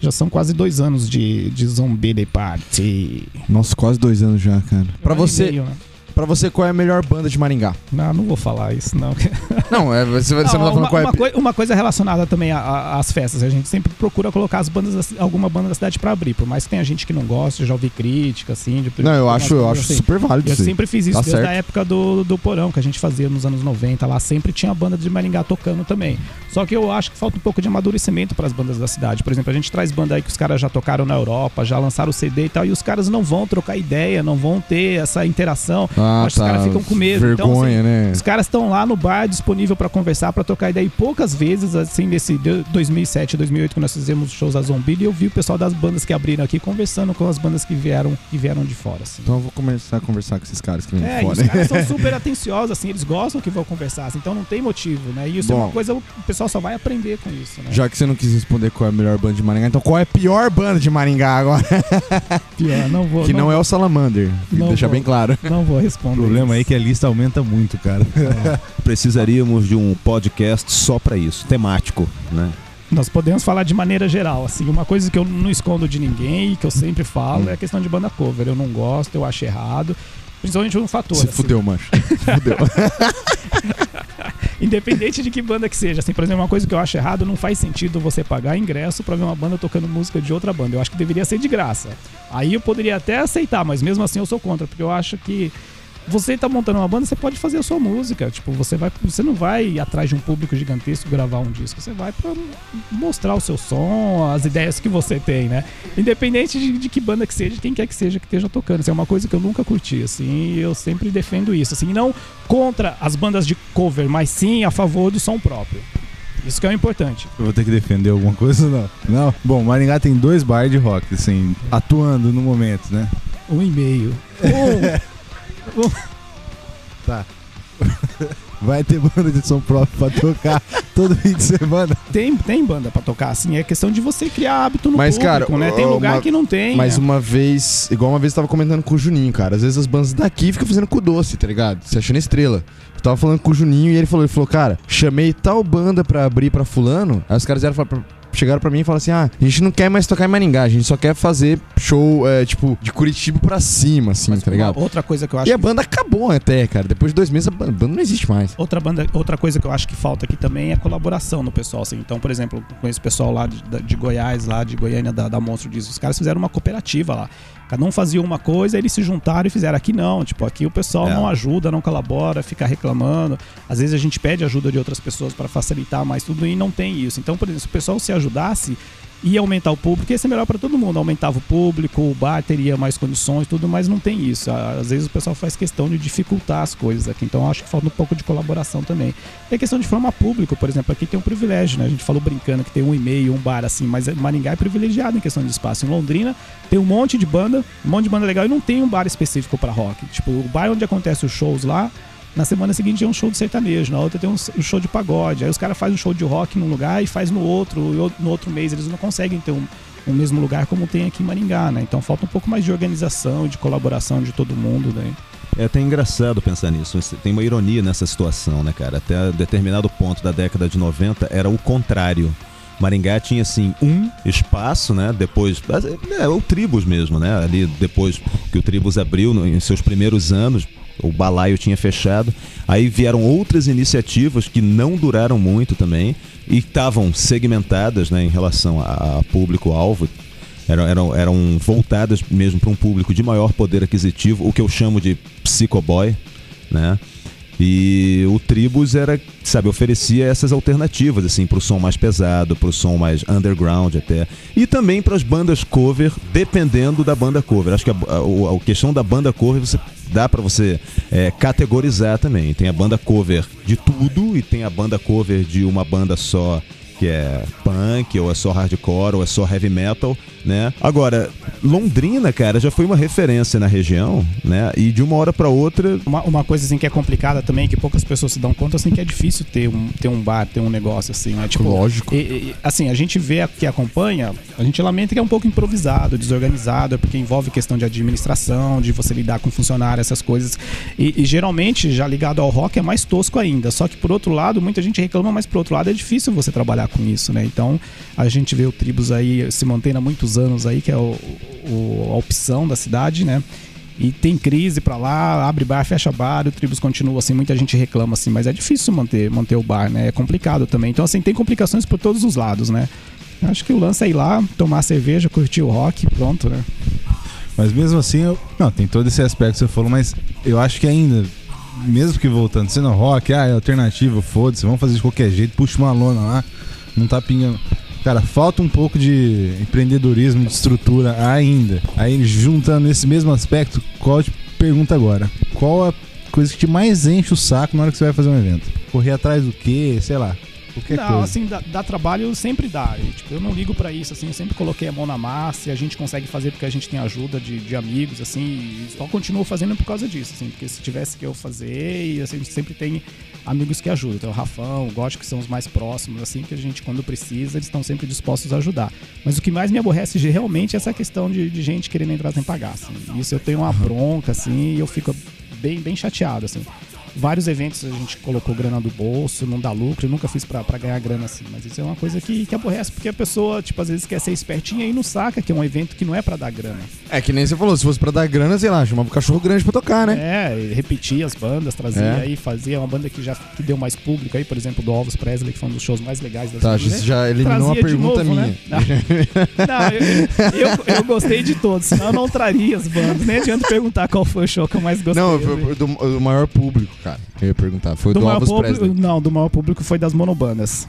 Já são quase dois anos de, de Zombie Day Party. Nossa, quase dois anos já, cara. Pra você, meio, né? Pra você, qual é a melhor banda de Maringá? Não, não vou falar isso, não. Não, é, você, você não, Não, tá falando uma, qual é. uma coi- uma coisa relacionada também a- a- às festas. A gente sempre procura colocar as bandas, alguma banda da cidade pra abrir. Por mais que tenha gente que não gosta, já ouvi crítica, assim. De, Não, eu acho, eu acho assim. super válido Eu aí. sempre fiz isso Tá desde certo. a época do, do Porão, que a gente fazia nos anos 90 lá. Sempre tinha banda de Maringá tocando também. Só que eu acho que falta um pouco de amadurecimento para as bandas da cidade. Por exemplo, a gente traz banda aí que os caras já tocaram na Europa, já lançaram o CD e tal, e os caras não vão trocar ideia, não vão ter essa interação. Ah, acho que os caras ficam com medo. Então, Vergonha, assim, né? os caras estão lá no bar disponível pra conversar, pra trocar ideia. E poucas vezes, assim, nesse de- 2007, 2008, que nós fizemos shows da Zombie, eu vi o pessoal das bandas que abriram aqui conversando com as bandas que vieram, que vieram de fora. Assim. Então eu vou começar a conversar com esses caras que vêm É, de e os fora. caras são super atenciosos, assim, eles gostam que vão conversar, assim, então não tem motivo, né? E isso é Bom. uma coisa, o pessoal só vai aprender com isso, né? Já que você não quis responder qual é a melhor banda de Maringá, então qual é a pior banda de Maringá agora? Pior, não vou, que não, é o Salamander. Não vou. bem claro. não vou O problema aí é que a lista aumenta muito, cara. Precisaríamos de um podcast só pra isso, temático, né? Nós podemos falar de maneira geral, assim, uma coisa que eu não escondo de ninguém e que eu sempre falo é a questão de banda cover. Eu não gosto, eu acho errado. Principalmente um fator. Se assim. fudeu, mancho. Se fudeu. Independente de que banda que seja. Assim, por exemplo, uma coisa que eu acho errado, não faz sentido você pagar ingresso pra ver uma banda tocando música de outra banda. Eu acho que deveria ser de graça. Aí eu poderia até aceitar, mas mesmo assim eu sou contra, porque eu acho que você tá montando uma banda, você pode fazer a sua música. Tipo, você vai, você não vai atrás de um público gigantesco gravar um disco. Você vai pra mostrar o seu som, as ideias que você tem, né? Independente de, de que banda que seja, quem quer que seja que esteja tocando. Isso é uma coisa que eu nunca curti, assim, e eu sempre defendo isso, assim, não contra as bandas de cover, mas sim a favor do som próprio. Isso que é o importante. Eu vou ter que defender alguma coisa não? Não? Bom, Maringá tem dois bares de rock, assim, atuando no momento, né? Um e-mail. Um, Vai ter banda de som próprio pra tocar todo fim de semana. tem, tem banda pra tocar, assim, é questão de você criar hábito no Mas, público, cara, né? Tem uma- lugar que não tem. Mas né? uma vez, igual uma vez eu tava comentando com o Juninho, cara. Às vezes as bandas daqui ficam fazendo com doce, tá ligado? Se achando estrela. Eu tava falando com o Juninho e ele falou, ele falou, cara, chamei tal banda pra abrir pra fulano. Aí os caras vieram falar pra- Chegaram pra mim e falaram assim: ah, a gente não quer mais tocar em Maringá, a gente só quer fazer show, é, tipo, de Curitiba pra cima, assim, Mas tá ligado? outra coisa que eu acho E a que banda acabou até, cara. Depois de dois meses a ban- a banda não existe mais. Outra, banda, outra coisa que eu acho que falta aqui também é colaboração no pessoal. Assim. Então, por exemplo, com esse pessoal lá de, de Goiás, lá de Goiânia, da, da Monstro diz, os caras fizeram uma cooperativa lá. Cada um fazia uma coisa, eles se juntaram e fizeram. Aqui não, tipo, aqui o pessoal É. não ajuda, não colabora, fica reclamando. Às vezes a gente pede ajuda de outras pessoas para facilitar mais tudo e não tem isso. Então, por exemplo, se o pessoal se ajudasse, ia aumentar o público, ia ser melhor para todo mundo. Aumentava o público, o bar teria mais condições, tudo, mas não tem isso. Às vezes o pessoal faz questão de dificultar as coisas aqui. Então acho que falta um pouco de colaboração também. E a questão de formar público, por exemplo, aqui tem um privilégio, né? A gente falou brincando que tem um e-mail, um bar assim, mas Maringá é privilegiado em questão de espaço. Em Londrina tem um monte de banda, um monte de banda legal e não tem um bar específico para rock. Tipo, o bar onde acontecem os shows lá, na semana seguinte é um show de sertanejo, na outra tem um show de pagode. Aí os caras fazem um show de rock num lugar e faz no outro, o- no outro mês eles não conseguem ter um, um mesmo lugar como tem aqui em Maringá, né? Então falta um pouco mais de organização, de colaboração de todo mundo, né? É até engraçado pensar nisso. Tem uma ironia nessa situação, né, cara? Até determinado ponto da década de 90 era o contrário. Maringá tinha assim um espaço, né? Depois, é, o Tribus mesmo, né? Ali depois que o Tribus abriu em seus primeiros anos, o balaio tinha fechado. Aí vieram outras iniciativas que não duraram muito também e estavam segmentadas né, em relação a, a público-alvo. Eram, eram, eram voltadas mesmo para um público de maior poder aquisitivo, o que eu chamo de psicoboy, né? E o Tribus era, sabe, oferecia essas alternativas, assim, pro som mais pesado, pro som mais underground até. E também para as bandas cover, dependendo da banda cover. Acho que a, a- a questão da banda cover você dá para você é, categorizar também. Tem a banda cover de tudo e tem a banda cover de uma banda só que é punk, ou é só hardcore, ou é só heavy metal, né? Agora, Londrina, cara, já foi uma referência na região, né? E de uma hora pra outra, Uma, uma coisa assim que é complicada também, que poucas pessoas se dão conta, assim, que é difícil ter um, ter um bar, ter um negócio assim, né? Tipo, Lógico. e- e- assim, a gente vê que acompanha, a gente lamenta que é um pouco improvisado, desorganizado, é porque envolve questão de administração, de você lidar com funcionário, essas coisas. E, e geralmente, já ligado ao rock, é mais tosco ainda. Só que por outro lado, muita gente reclama, mas por outro lado é difícil você trabalhar com isso, né? Então, a gente vê o Tribus aí se mantendo há muitos anos aí, que é o, o- a opção da cidade, né? E tem crise pra lá, abre bar, fecha bar, o Tribus continua assim, muita gente reclama assim, mas é difícil manter, manter o bar, né? É complicado também. Então, assim, tem complicações por todos os lados, né? Acho que o lance é ir lá, tomar cerveja, curtir o rock, pronto, né? Mas mesmo assim, eu... não, tem todo esse aspecto que você falou, mas eu acho que ainda, mesmo que voltando, sendo rock, ah, é alternativo, foda-se, vamos fazer de qualquer jeito, puxa uma lona lá, não tá pingando. Cara, falta um pouco de empreendedorismo, de estrutura ainda. Aí, juntando esse mesmo aspecto, qual te pergunta agora? Qual a coisa que te mais enche o saco na hora que você vai fazer um evento? Correr atrás do quê? Sei lá. Qualquer não, coisa. assim, dá, dá trabalho sempre dá. E, tipo, eu não ligo pra isso, assim, eu sempre coloquei a mão na massa e a gente consegue fazer porque a gente tem ajuda de, de amigos, assim, e só continuo fazendo por causa disso, assim, porque se tivesse que eu fazer, e assim, a gente sempre tem amigos que ajudam. Então, o Rafão, o Gotti, que são os mais próximos, assim, que a gente, quando precisa, eles estão sempre dispostos a ajudar. Mas o que mais me aborrece realmente é essa questão de, de gente querendo entrar sem pagar, assim. Isso eu tenho uma bronca, assim, e eu fico bem, bem chateado, assim. Vários eventos a gente colocou grana do bolso, não dá lucro, eu nunca fiz pra, pra ganhar grana assim. Mas isso é uma coisa que, que aborrece, porque a pessoa, tipo, às vezes quer ser espertinha e não saca que é um evento que não é pra dar grana. É que nem você falou, se fosse pra dar grana, sei lá, chamava o cachorro grande pra tocar, né? É, repetir as bandas, trazer É. aí, fazer uma banda que já que deu mais público aí, por exemplo, do Elvis Presley, que foi um dos shows mais legais das Tá, você já eliminou uma pergunta novo, minha. né? Não, eu, eu, eu gostei de todos, senão eu não traria as bandas. Nem adianta perguntar qual foi o show que eu mais gostei. Não, foi do, do maior público, cara. Eu ia perguntar. Foi do, do público, Presley. não, do maior público foi das monobandas.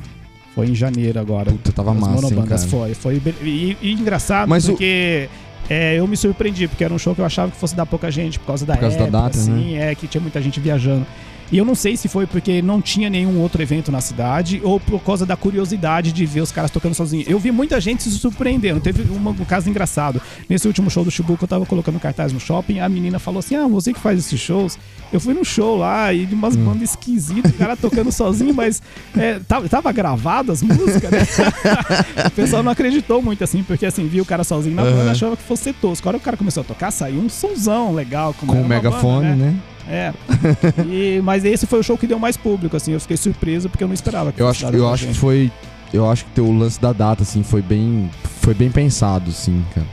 Foi em janeiro agora. Puta, tava As massa, hein, monobandas cara. foi. Foi e, e engraçado Mas o- porque é, eu me surpreendi, porque era um show que eu achava que fosse dar pouca gente por causa da Por causa da época, data, né? assim, é que tinha muita gente viajando. E eu não sei se foi porque não tinha nenhum outro evento na cidade ou por causa da curiosidade de ver os caras tocando sozinhos. Eu vi muita gente se surpreendendo. Teve uma- um caso engraçado. Nesse último show do Chibuco, eu tava colocando cartaz no shopping, a menina falou assim: Ah, você que faz esses shows. Eu fui no show lá e de umas Hum. bandas esquisitas, o cara tocando sozinho, mas é, tava, tava gravado as músicas, né? o pessoal não acreditou muito assim, porque assim, viu o cara sozinho na banda, achava que fosse tosco. Agora o cara começou a tocar, saiu um sonzão legal. Com o megafone, banda, né? É. E- mas esse foi o show que deu mais público, assim. Eu fiquei surpreso porque eu não esperava. que Eu acho, eu acho que foi. Eu acho que o lance da data, assim, foi bem. Foi bem pensado, sim, cara.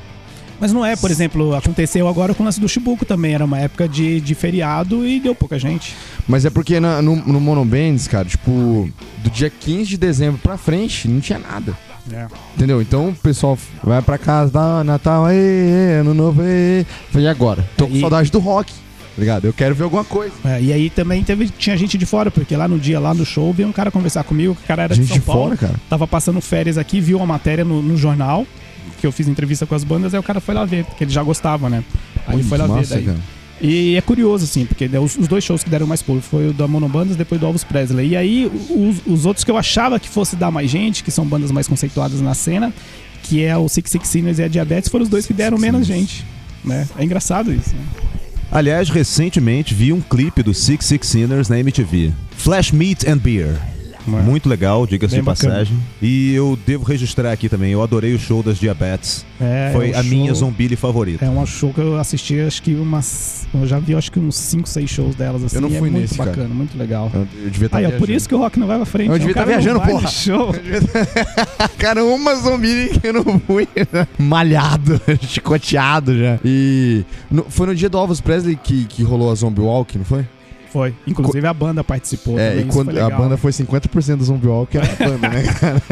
Mas não é, por exemplo, aconteceu agora com o lance do Chibuco também. Era uma época de, de feriado e deu pouca gente. Mas é porque na- no, no Monobands, cara, tipo, do dia 15 de dezembro pra frente, não tinha nada. É. Entendeu? Então o pessoal vai pra casa, dá Natal, aí, ano novo, aí. E agora? Tô com E- saudade do rock. Ligado? Eu quero ver alguma coisa. É, e aí também teve, tinha gente de fora, porque lá no dia, lá no show, veio um cara conversar comigo, que o cara era Gente de São de Paulo. fora, cara. Tava passando férias aqui, viu uma matéria no, no jornal, que eu fiz entrevista com as bandas, aí o cara foi lá ver, porque ele já gostava, né? Aí Olha, foi lá ver massa, daí. cara. E é curioso, assim, porque os, dois shows que deram mais público foi o da Monobandas depois do Elvis Presley. E aí, os, os outros que eu achava que fosse dar mais gente, que são bandas mais conceituadas na cena, que é o Six Six Sinners e a Diabetes, foram os dois que deram menos gente. Né? É engraçado isso, né? Aliás, recentemente vi um clipe do Six Six Sinners na MTV. Flash Meat and Beer. Mas- Muito legal, diga-se de bacana. passagem. E eu devo registrar aqui também, eu adorei o show das Diabetes. É, Foi é um a minha show- zombie favorita. É um show que eu assisti, acho que umas. Eu já vi, acho que uns 5, 6 shows delas, assim. Eu não e fui é muito nesse, cara. bacana, muito legal. Eu, eu devia estar Aí, ó, por isso que o rock não vai pra frente. Eu né? devia cara tá viajando, porra. Show. Cara, uma zumbi que eu não fui. Malhado, chicoteado já. E no- foi no dia do Elvis Presley que, que rolou a Zombie Walk, não foi? Foi. Inclusive a banda participou. é, também, e quando a banda foi 50% do Zombie Walk, era a banda, né, cara?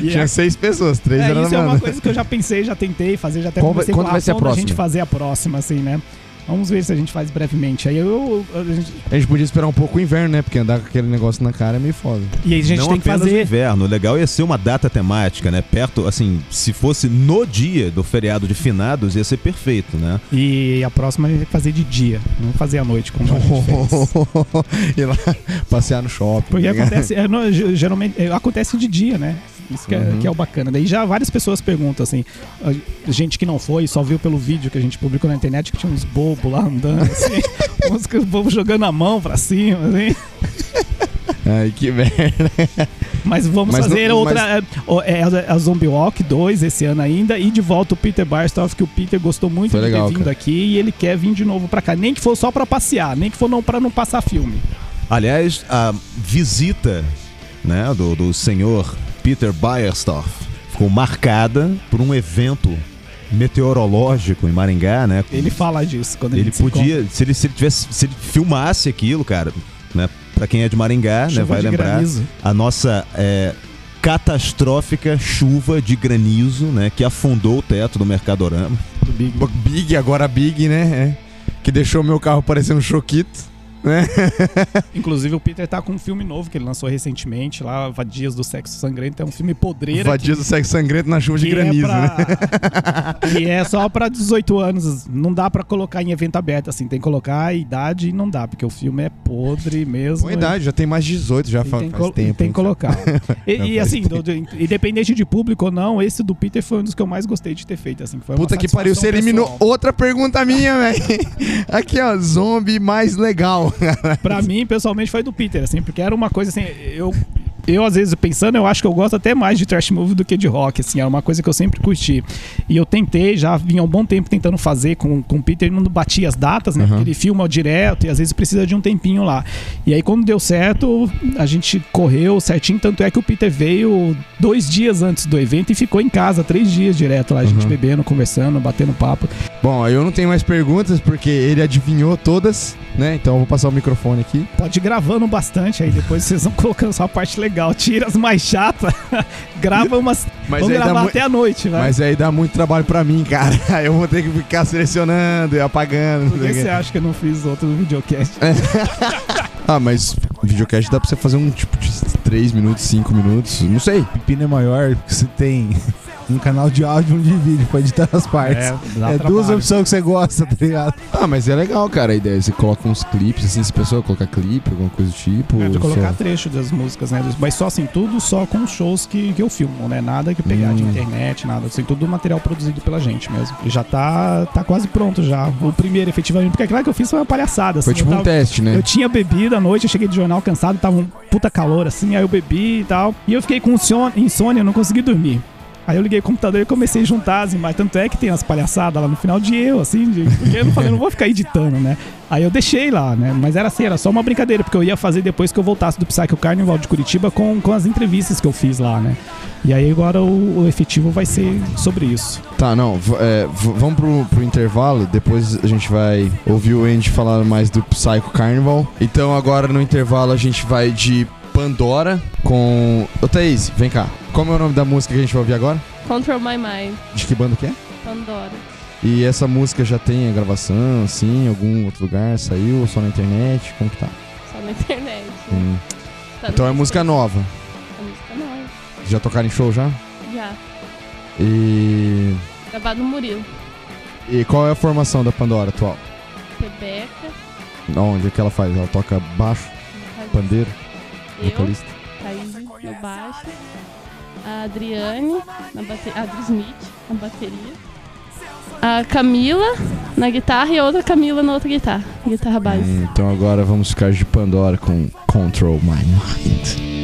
Tinha é- seis pessoas, três É, eram isso é uma coisa que eu já pensei, já tentei fazer, já até Qual conversei quando com o vai ser a da gente próxima? fazer a próxima, assim, né? Vamos ver se a gente faz brevemente. Aí eu, eu- a gente- A gente podia esperar um pouco o inverno, né? Porque andar com aquele negócio na cara é meio foda. e aí a gente não tem que fazer. inverno. O legal ia ser uma data temática, né? Perto, assim, se fosse no dia do feriado de finados, ia ser perfeito, né? E a próxima a gente tem que fazer de dia, não fazer à noite, como a gente fez. Ir lá passear no shopping. Porque ligado? acontece, é, no- ge- geralmente é, acontece de dia, né? Isso que é, Uhum. que é o bacana. Daí já várias pessoas perguntam assim, a gente que não foi, só viu pelo vídeo que a gente publicou na internet que tinha uns bobos lá andando, assim, uns que- bobos jogando a mão pra cima, assim. Ai, que merda. Mas vamos Mas fazer não- outra. é, o- É, a Zombie Walk 2 esse ano ainda. E de volta o Peter Barstoff, que o Peter gostou muito Foi de legal, ter vindo cara. aqui e ele quer vir de novo pra cá. Nem que for só pra passear, nem que for não, pra não passar filme. Aliás, a visita né, do, do senhor Peter Bierstoff ficou marcada por um evento meteorológico em Maringá, né? Ele fala disso quando Ele gente se podia, se ele, se ele tivesse, se ele filmasse aquilo, cara, né? Pra quem é de Maringá, né, Chuva vai de lembrar granizo. a nossa é, catastrófica chuva de granizo, né, que afundou o teto do Mercadorama. do Big. Big, agora Big, né? É. Que deixou meu carro parecendo um choquito. Né? Inclusive o Peter tá com um filme novo que ele lançou recentemente, lá, Vadias do Sexo Sangrento. É um filme podreira. Vadia do sexo sangrento na chuva de que granizo, é né? pra... que é só pra 18 anos. Não dá pra colocar em evento aberto, assim. Tem que colocar a idade e não dá, porque o filme é podre mesmo. Boa idade, já tem mais de 18, já E fa- tem, faz tempo. tem que colocar. E, Não, e, assim, do- do- independente de público ou não, esse do Peter foi um dos que eu mais gostei de ter feito. Assim, que foi Puta que pariu, você eliminou pessoal. outra pergunta minha, velho. Aqui, ó, zombie mais legal. Pra mim, pessoalmente, foi do Peter, assim, porque era uma coisa assim, eu. Eu, às vezes, pensando, eu acho que eu gosto até mais de trash movie do que de rock, assim, é uma coisa que eu sempre curti. E eu tentei, já vinha um bom tempo tentando fazer com, com o Peter, ele não batia as datas, né? Uhum. Porque ele filma direto e às vezes precisa de um tempinho lá. E aí, quando deu certo, a gente correu certinho, tanto é que o Peter veio dois dias antes do evento e ficou em casa, três dias direto lá, a gente Uhum. bebendo, conversando, batendo papo. Bom, eu não tenho mais perguntas porque ele adivinhou todas, né? Então eu vou passar o microfone aqui. Pode ir gravando bastante aí, depois vocês vão colocando só a parte legal. Tira as mais chatas, grava umas. Mas vamos aí dá gravar mu- até a noite, vai. Mas aí dá muito trabalho pra mim, cara. Eu vou ter que ficar selecionando e apagando. Por que você acha que eu não fiz outro videocast? Ah, mas videocast dá pra você fazer um tipo de 3 minutos, 5 minutos, não sei. Pepino é maior porque você tem um canal de áudio e um de vídeo pra editar as partes. dá É, duas opções que você gosta, tá ligado? Ah, mas é legal, cara, a ideia. Você coloca uns clipes, assim, se a pessoa colocar clipe, alguma coisa do tipo. É, de colocar só- trecho das músicas, né? Mas só assim, tudo só com os shows que, que eu filmo, né? Nada que pegar de Hum. internet, nada. Assim, tudo material produzido pela gente mesmo. E já tá, tá quase pronto já. O primeiro, efetivamente. Porque aquilo que eu fiz foi uma palhaçada. Foi assim, tipo eu um tava- teste, né? Eu tinha bebido à noite, eu cheguei de jornal cansado, tava um puta calor assim, aí eu bebi e tal. E eu fiquei com insônia, eu não consegui dormir. Aí eu liguei o computador e comecei a juntar as imagens. Tanto é que tem as palhaçadas lá no final de eu, assim, de, porque eu não falei, não vou ficar editando, né? Aí eu deixei lá, né? Mas era assim, era só uma brincadeira, porque eu ia fazer depois que eu voltasse do Psycho Carnival de Curitiba com, com as entrevistas que eu fiz lá, né? E aí agora o, o efetivo vai ser sobre isso. Tá, não, é, vamos pro, pro intervalo, depois a gente vai ouvir o Andy falar mais do Psycho Carnival. Então agora no intervalo a gente vai de Pandora com... Ô Thaís, vem cá. Como é o nome da música que a gente vai ouvir agora? Control My Mind, De que banda que é? Pandora. E essa música já tem a gravação, assim, em algum outro lugar? Saiu só na internet? Como que tá? Só na internet. Hum. Então é música nova. É música nova. Já tocaram em show já? Já. E... Gravado no Murilo. E qual é a formação da Pandora atual? Rebeca. Onde é que ela faz? Ela toca baixo, pandeiro, vocalista? Thaís no baixo. A Adriane, na bateria. A Adri Smith na bateria. A Camila na guitarra e a outra Camila na outra guitarra. Guitarra base. Hum, então agora vamos ficar de Pandora com Control My Mind.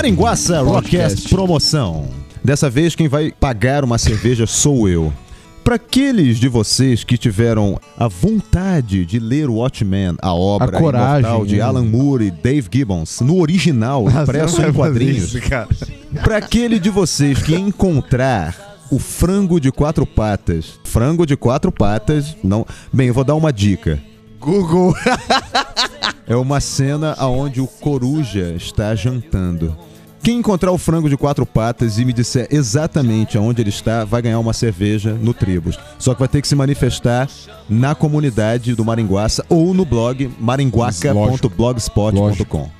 Maringuaça Rockcast promoção. Dessa vez quem vai pagar uma cerveja sou eu. Para aqueles de vocês que tiveram a vontade de ler o Watchmen, a obra A coragem, de né? Alan Moore e Dave Gibbons, no original, impresso em quadrinhos. Para aquele de vocês que encontrar o frango de quatro patas, frango de quatro patas, não. Bem, eu vou dar uma dica. Google. É uma cena onde o coruja está jantando. Quem encontrar o frango de quatro patas e me disser exatamente aonde ele está, vai ganhar uma cerveja no Tribus. Só que vai ter que se manifestar na comunidade do Maringuaça ou no blog maringuaca.blogspot.com.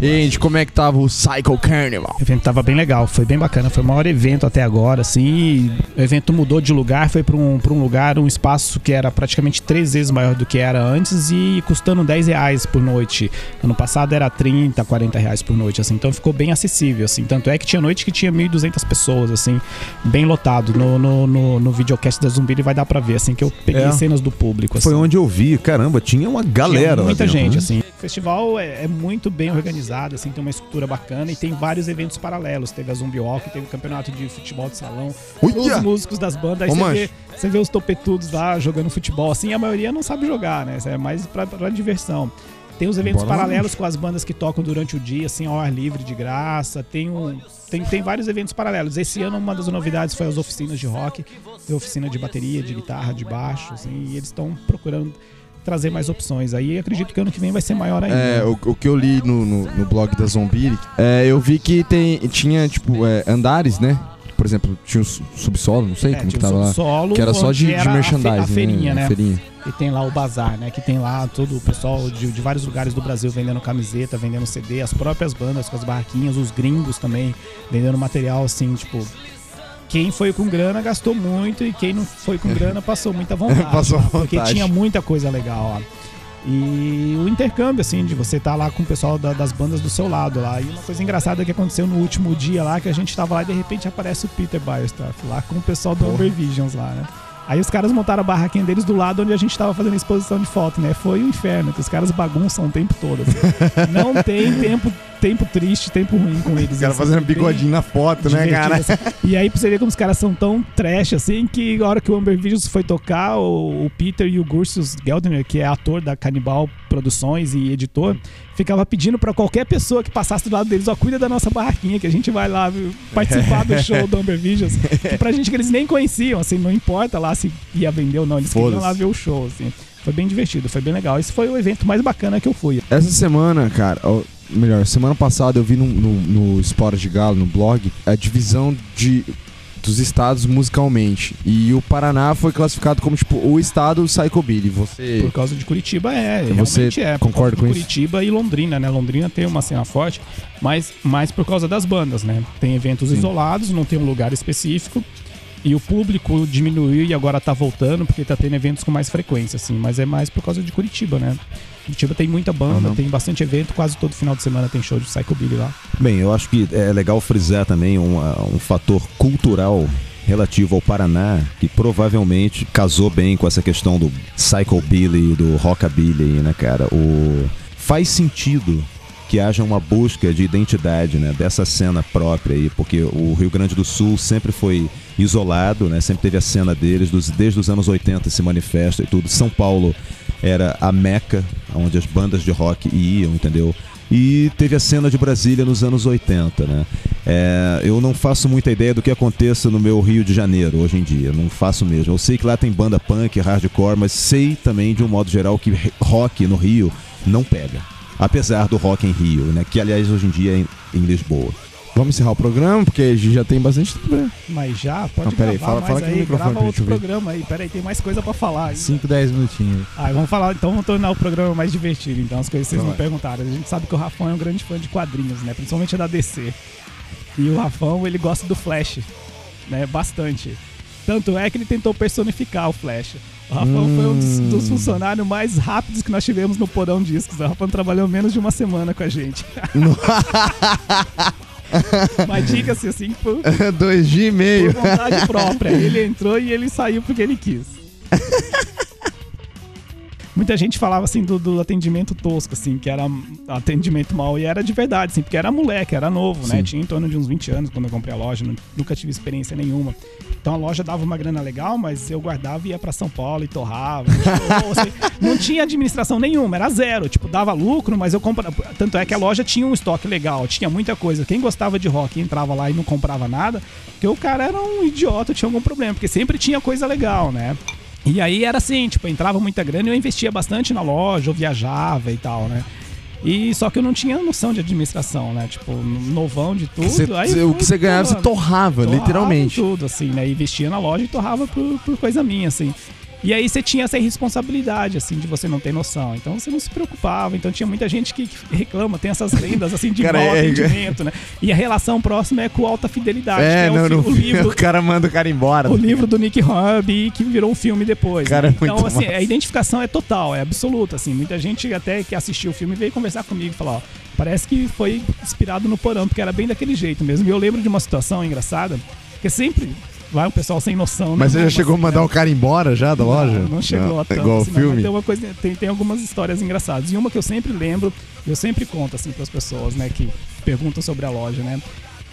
Gente, como é que tava o Cycle Carnival? O evento tava bem legal, foi bem bacana, foi o maior evento até agora, assim. O evento mudou de lugar, foi para um, pra um lugar, um espaço que era praticamente três vezes maior do que era antes e custando 10 reais por noite. Ano passado era 30, 40 reais por noite, assim, então ficou bem acessível, assim. Tanto é que tinha noite que tinha 1.200 pessoas, assim, bem lotado. No, no, no, no videocast da Zumbi ele vai dar pra ver, assim, que eu peguei É. cenas do público. Assim. Foi onde eu vi, caramba, tinha uma galera. Tinha lá muita gente, né? assim. O festival é, é muito bem organizado, assim, tem uma estrutura bacana e tem vários eventos paralelos. Teve a Zumbi Walk, teve o campeonato de futebol de salão, Uia! os músicos das bandas. Aí Ô, você vê, você vê os topetudos lá jogando futebol, assim, a maioria não sabe jogar, né? É mais pra, pra diversão. Tem os eventos Bola na paralelos com as bandas que tocam durante o dia, assim, ao ar livre, de graça. Tem, um, tem, tem vários eventos paralelos. Esse ano, uma das novidades foi as oficinas de rock, tem oficina de bateria, de guitarra, de baixo, assim, e eles estão procurando trazer mais opções. Aí acredito que ano que vem vai ser maior ainda. É, o, o que eu li no, no, no blog da Zombie, é, eu vi que tem, tinha, tipo, é, andares, né? Por exemplo, tinha o su- subsolo, não sei É, como que tava lá. subsolo, Que era só de, de era a fe- merchandising, A feirinha, né? né? A feirinha. E tem lá o bazar, né? Que tem lá todo o pessoal de, de vários lugares do Brasil vendendo camiseta, vendendo CD, as próprias bandas com as barraquinhas, os gringos também vendendo material assim, tipo. Quem foi com grana gastou muito e quem não foi com grana passou muita vontade. Passou Porque vontade. tinha muita coisa legal, ó. E o intercâmbio, assim, de você estar lá com o pessoal da- das bandas do seu lado lá. E uma coisa engraçada que aconteceu no último dia lá, que a gente tava lá e de repente aparece o Peter Biostuff lá com o pessoal do Amber Visions lá, né? Aí os caras montaram a barraquinha deles do lado onde a gente tava fazendo a exposição de foto, né? Foi o inferno, que os caras bagunçam o tempo todo. assim. Não tem tempo, tempo triste, tempo ruim com eles. Os caras assim. fazendo bigodinho na foto, né, cara? assim. E aí pra você ver como os caras são tão trash, assim, que a hora que o Amber Visions foi tocar, o, o Peter e o Gursus Geldner, que é ator da Canibal Produções e editor, ficava pedindo pra qualquer pessoa que passasse do lado deles, ó, cuida da nossa barraquinha, que a gente vai lá viu, participar do show do Amber Visions. Que pra gente que eles nem conheciam, assim, não importa lá se ia vender ou não, eles queriam lá ver o show, assim. Foi bem divertido, foi bem legal. Esse foi o evento mais bacana que eu fui. Essa semana, cara, ó, melhor, semana passada eu vi no, no, no Esporte de Galo, no blog, a divisão de, dos estados musicalmente. E o Paraná foi classificado como, tipo, o estado Psychobilly. Você... Por causa de Curitiba é, Você é. Concorda com isso? Curitiba e Londrina, né? Londrina tem uma cena forte, mas mais por causa das bandas, né? Tem eventos isolados, não tem um lugar específico. E o público diminuiu e agora tá voltando, porque tá tendo eventos com mais frequência, assim. Mas é mais por causa de Curitiba, né? Curitiba tem muita banda, Uhum. tem bastante evento, quase todo final de semana tem show de Psychobilly lá. Bem, eu acho que é legal frisar também um, um fator cultural relativo ao Paraná que provavelmente casou bem com essa questão do psychobilly, do rockabilly, né, cara? O faz sentido que haja uma busca de identidade, né, dessa cena própria aí, porque o Rio Grande do Sul sempre foi isolado, né, sempre teve a cena deles dos, desde os anos 80 se manifesta e tudo. São Paulo era a meca onde as bandas de rock iam, entendeu? E teve a cena de Brasília nos anos 80, né? É, eu não faço muita ideia do que aconteça no meu Rio de Janeiro hoje em dia, não faço mesmo. Eu sei que lá tem banda punk, hardcore, mas sei também de um modo geral que rock no Rio não pega. Apesar do rock em Rio, né? Que aliás hoje em dia é em, em Lisboa. Vamos encerrar o programa, porque já tem bastante tempo. né? Mas já, pode Não, peraí, gravar fala- mais fala aqui no aí, microfone grava outro programa aí. Peraí, tem mais coisa pra falar. ainda. 5, 10 minutinhos. Ah, vamos falar, então vamos tornar o programa mais divertido. Então, as coisas que vocês me perguntaram. A gente sabe que o Rafão é um grande fã de quadrinhos, né? Principalmente da DC. E o Rafão, ele gosta do Flash, né? Bastante. Tanto é que ele tentou personificar o Flash. O Rafão foi um dos, Hum. dos funcionários mais rápidos que nós tivemos no Porão Discos. O Rafão trabalhou menos de uma semana com a gente. Mas diga-se assim, por, Dois dias e meio. por vontade própria. Ele entrou e ele saiu porque ele quis. Muita gente falava assim do, do atendimento tosco, assim, que era atendimento mal, e era de verdade, assim, porque era moleque, era novo, né? Sim. Tinha em torno de uns 20 anos quando eu comprei a loja, nu- nunca tive experiência nenhuma. Então a loja dava uma grana legal, mas eu guardava e ia pra São Paulo e torrava. Tipo, seja, não tinha administração nenhuma, era zero. Tipo, dava lucro, mas eu comprava. Tanto é que a loja tinha um estoque legal, tinha muita coisa. Quem gostava de rock entrava lá e não comprava nada, porque o cara era um idiota, tinha algum problema, porque sempre tinha coisa legal, né? E aí era assim, tipo, entrava muita grana e eu investia bastante na loja, eu viajava e tal, né? E só que eu não tinha noção de administração, né? Tipo, novão de tudo. Você- aí o que você ganhava, você torrava, Torrava literalmente. tudo, assim, né? Investia na loja e torrava por, por coisa minha, assim. E aí você tinha essa irresponsabilidade, assim, de você não ter noção. Então você não se preocupava. Então tinha muita gente que, que reclama, tem essas lendas, assim, de Cara, mau é- atendimento, né? E a relação próxima é com alta fidelidade, É, que é não, o, fi- o livro... o cara manda o cara embora. O livro do Nick Hornby que virou um filme depois. Cara, né? é Então, assim, massa. a identificação é total, é absoluta, assim. Muita gente até que assistiu o filme veio conversar comigo e falar, ó, parece que foi inspirado no Porão, porque era bem daquele jeito mesmo. E eu lembro de uma situação engraçada, que sempre vai um pessoal sem noção. Mas né? você já chegou a mandar né? o cara embora já da loja? Não, não chegou a tanto. Igual o assim, mas filme. Tem, uma coisa, tem, tem algumas histórias engraçadas. E uma que eu sempre lembro, eu sempre conto assim para as pessoas, né, que perguntam sobre a loja, né?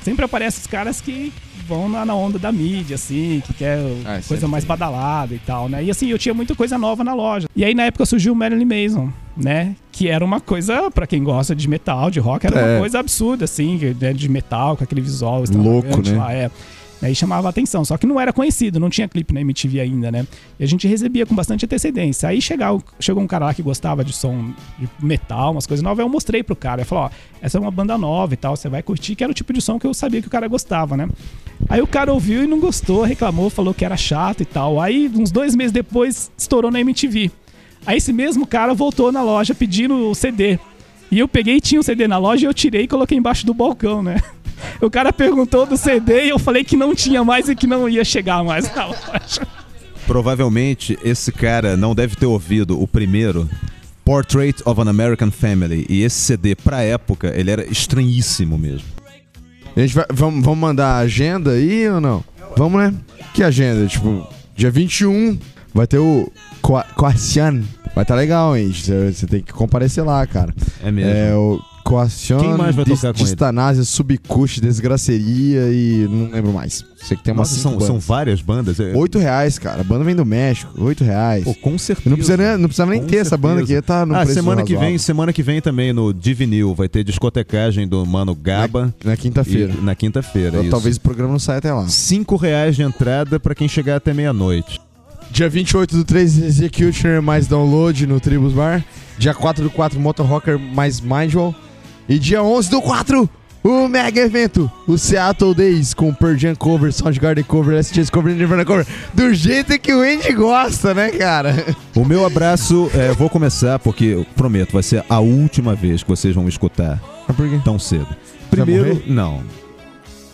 Sempre aparecem os caras que vão na, na onda da mídia, assim, que quer Ah, coisa mais tem. badalada e tal, né? E assim, eu tinha muita coisa nova na loja. E aí na época surgiu o Marilyn Mason, né? Que era uma coisa, pra quem gosta de metal, de rock, era É. uma coisa absurda, assim, né, de metal, com aquele visual Louco, né? lá, é. Aí chamava a atenção, só que não era conhecido, não tinha clipe na MTV ainda, né? E a gente recebia com bastante antecedência. Aí chegava, chegou um cara lá que gostava de som de metal, umas coisas novas, eu mostrei pro cara. Eu falei, ó, essa é uma banda nova e tal, você vai curtir, que era o tipo de som que eu sabia que o cara gostava, né? Aí o cara ouviu e não gostou, reclamou, falou que era chato e tal. Aí, uns dois meses depois, estourou na MTV. Aí esse mesmo cara voltou na loja pedindo o CD. E eu peguei, tinha o CD na loja, e eu tirei e coloquei embaixo do balcão, né? O cara perguntou do CD e eu falei que não tinha mais e que não ia chegar mais na loja. Provavelmente esse cara não deve ter ouvido o primeiro Portrait of an American Family. E esse CD, pra época, ele era estranhíssimo mesmo. A gente vai, vamos, vamos mandar a agenda aí ou não? Vamos, né? Que agenda? Tipo, dia 21 vai ter o Quacian. Vai tá legal, hein? Você você tem que comparecer lá, cara. É mesmo. É o Quacian, Quem mais vai tocar com ele? Distanásia, Subcush, Desgraceria e não lembro mais. Sei que tem umas Nossa, cinco são, são várias bandas. É- Oito reais, cara. A banda vem do México. Oito reais. Pô, com certeza. Eu não precisa nem, não precisava nem ter essa banda aqui. certeza. Tá no ah, semana que vem, semana que vem também no Divinil vai ter discotecagem do Mano Gaba Na quinta-feira. na quinta-feira. isso. Talvez o programa não saia até lá. cinco reais de entrada pra quem chegar até meia-noite. Dia 28 do 3, Executioner mais download no Tribus Bar. Dia 4 do 4, Motor Rocker mais Mindwall. E dia 11 do 4, o mega evento, o Seattle Days, com Pearl Jam cover, Soundgarden cover, STS cover, Nirvana cover. Do jeito que o Andy gosta, né, cara? O meu abraço, é, vou começar porque prometo, vai ser a última vez que vocês vão me escutar tão cedo. Primeiro, não.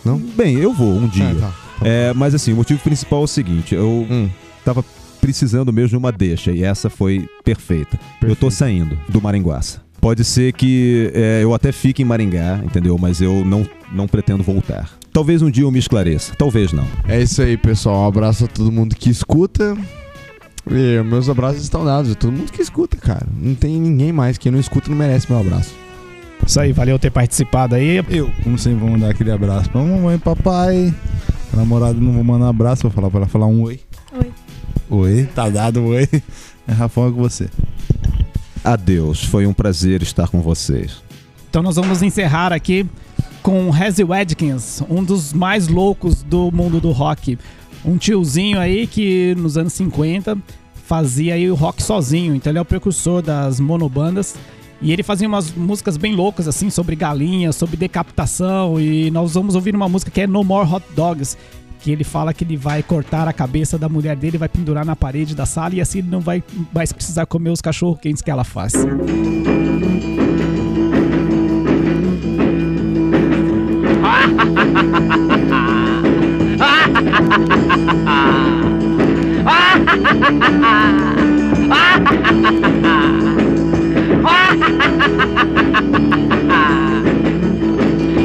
Não? Bem, eu vou um dia. Ah, tá. É, mas assim, o motivo principal é o seguinte: eu Hum. tava precisando mesmo de uma deixa e essa foi perfeita. Eu tô saindo do Maringuaça. Pode ser que é, eu até fique em Maringá, entendeu? Mas eu não, não pretendo voltar. Talvez um dia eu me esclareça, talvez não. É isso aí, pessoal. Um abraço a todo mundo que escuta. E meus abraços estão dados. A todo mundo que escuta, cara. Não tem ninguém mais. Quem não escuta não merece meu abraço. Isso aí, valeu ter participado aí. Eu, como sempre, vou mandar aquele abraço pra mamãe papai. A namorada não vou mandar um abraço, vou falar pra ela falar um oi. Oi. Oi, tá dado um oi. É Rafão é com você. Adeus, foi um prazer estar com vocês. Então nós vamos encerrar aqui com Hazzy Wedkins, um dos mais loucos do mundo do rock. Um tiozinho aí que nos anos 50 fazia aí o rock sozinho, então ele é o precursor das monobandas. E ele fazia umas músicas bem loucas, assim, sobre galinhas, sobre decapitação. E nós vamos ouvir uma música que é No More Hot Dogs. Que ele fala que ele vai cortar a cabeça da mulher dele, vai pendurar na parede da sala e assim ele não vai mais precisar comer os cachorro quentes que ela faz.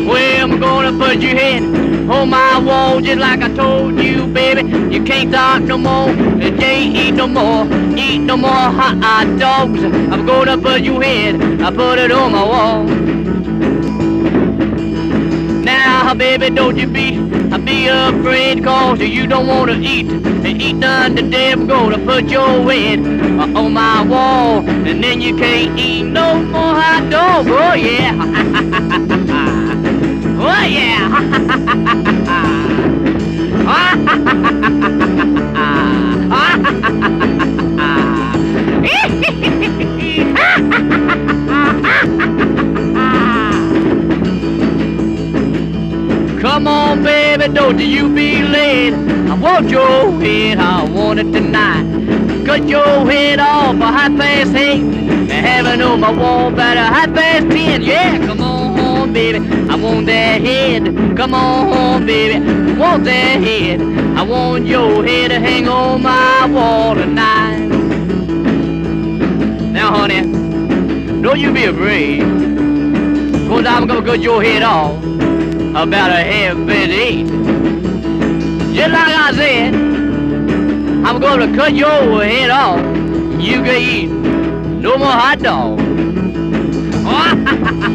Well, gonna put your head on my wall, just like I told you, baby. You can't talk no more, and can't eat no more, eat no more hot dogs. I'm gonna put your head, I put it on my wall. Now, baby, don't you be, be afraid, cause you don't wanna eat, and eat none today. I'm gonna put your head uh, on my wall, and then you can't eat no more hot dogs. Oh, yeah. Come on, baby, don't you be late. I want your head, I want it tonight. Cut your head off a half past eight. And have it on my wall by a half past ten. Yeah, come on, baby, I want that head. Come on, baby, I want that head. I want your head to hang on my wall tonight. Now, honey, don't you be afraid. Cause I'm gonna cut your head off about a half past eight. Just like I said, I'm gonna cut your head off. You can eat no more hot dog.